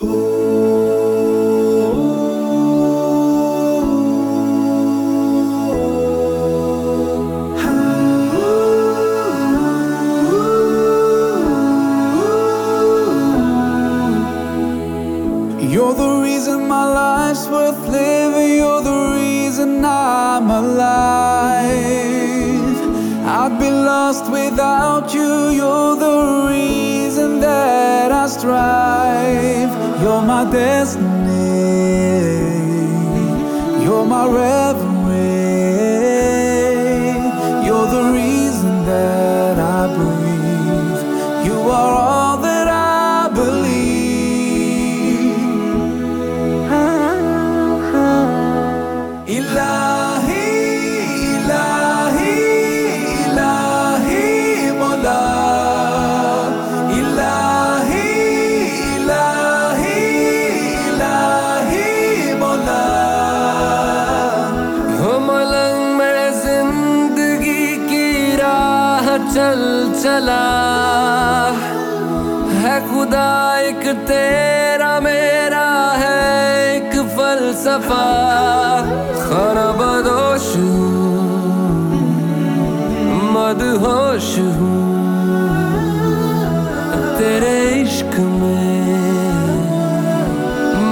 You're the reason my life's worth living. You're the reason I'm alive. I'd be lost without you. You're the reason that strive. You're my destiny. You're my reverie. चल चला। है खुदा, एक तेरा मेरा है, एक फलसफा। खाना बदोश हूँ, मदहोश हूँ। तेरे इश्क में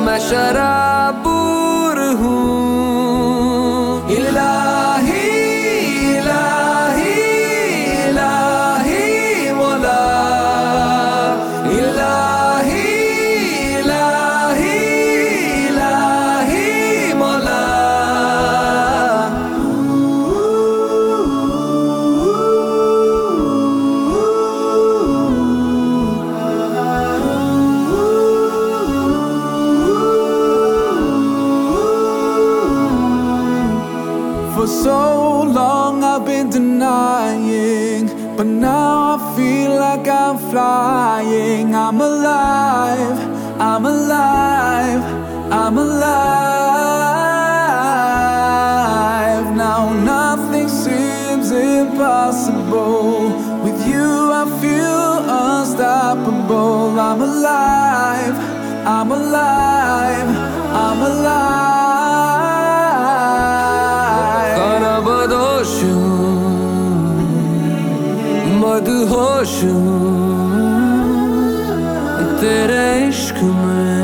मैं शराबूर so long I've been denying, but now I feel like I'm flying. I'm alive, I'm alive, I'm alive. Now nothing seems impossible. With you I feel unstoppable. I'm alive, I'm alive, मदहोश हूँ तेरे इश्क में